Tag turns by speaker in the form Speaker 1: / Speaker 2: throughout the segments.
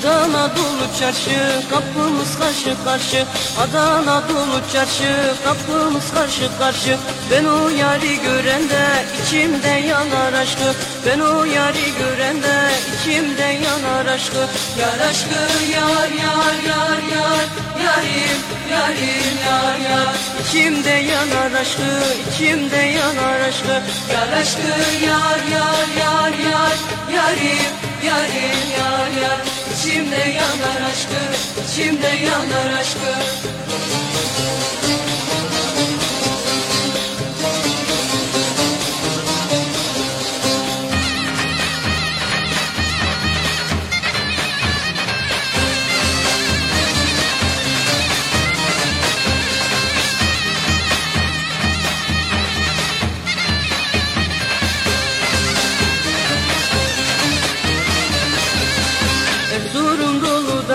Speaker 1: Adana dolu çarşı kapımız karşı karşı. Adana dolu çarşı kapımız karşı karşı. Ben o yari görende içimde yanar aşkı. Ben o yari görende içimde yanar aşkı. Yar aşkı yar yar yar yar. Yarim yarim yar yar. İçimde yanar aşkı içimde yanar aşkı. Yar aşkı yar yar yar yar. Yarim yarim yar yar İçimde yanar aşkı içimde yanar aşkı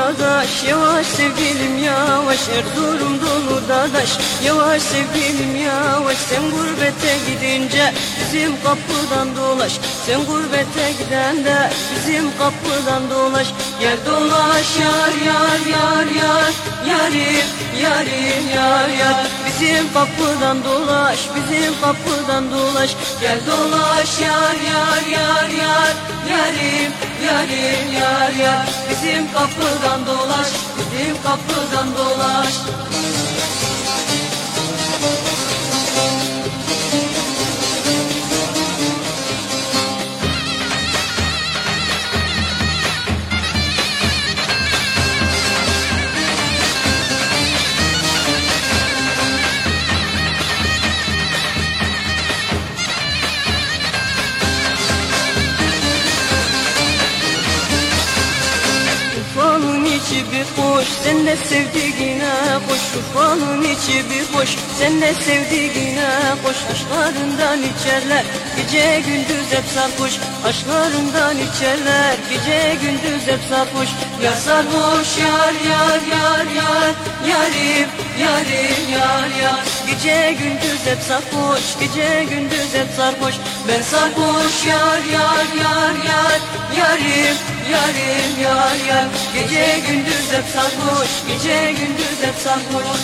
Speaker 1: dadaş yavaş sevgilim yavaş. Erzurum dolu dadaş yavaş sevgilim yavaş. Sen gurbete gidince bizim kapıdan dolaş. Sen gurbete gidende bizim kapıdan dolaş. Gel dolaş yar yar yar yar. Yarim yarim yar yar. Bizim kapıdan dolaş bizim kapıdan dolaş. Gel dolaş yar yar yar yar. Yarim yarim yar yar Bizim kapıdan dolaş Bizim kapıdan dolaş içi bir hoş, sen de sevdiğine koş. Urfa'nın içi bir hoş, sen de sevdiğine koş. Aşklarından içerler, gece gündüz hep sarhoş. Aşklarından içerler, gece gündüz hep sarhoş. Yar sarhoş, yar yar yar yar Yarim, yarim yar yar. Gece gündüz hep sarhoş, gece gündüz hep sarhoş. Ben sarhoş, yar yar yar yar Yarim, yarim yar Gece gündüz hep sarhoş Gece gündüz hep sarhoş